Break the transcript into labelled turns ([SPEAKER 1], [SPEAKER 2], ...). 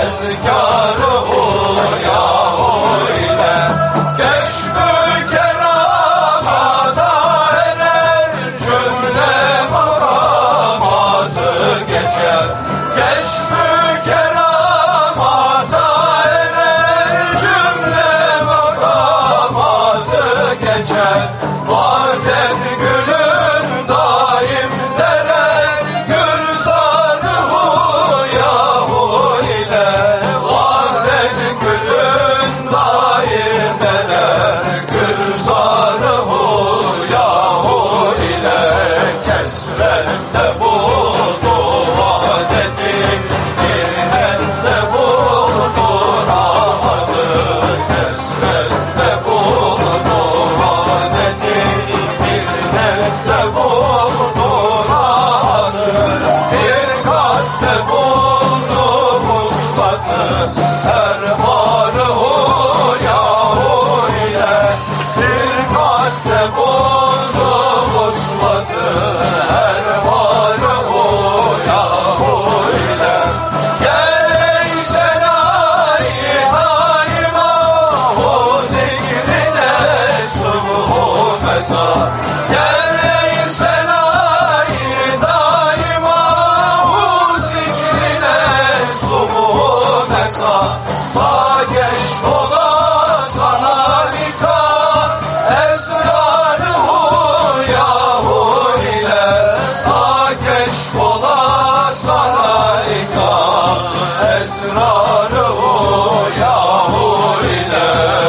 [SPEAKER 1] ezgâr oya oyle. Keşfü keramata erer cümle makamatı geçer. Keşfü keramata erer cümle makamatı geçer. Vadet Let's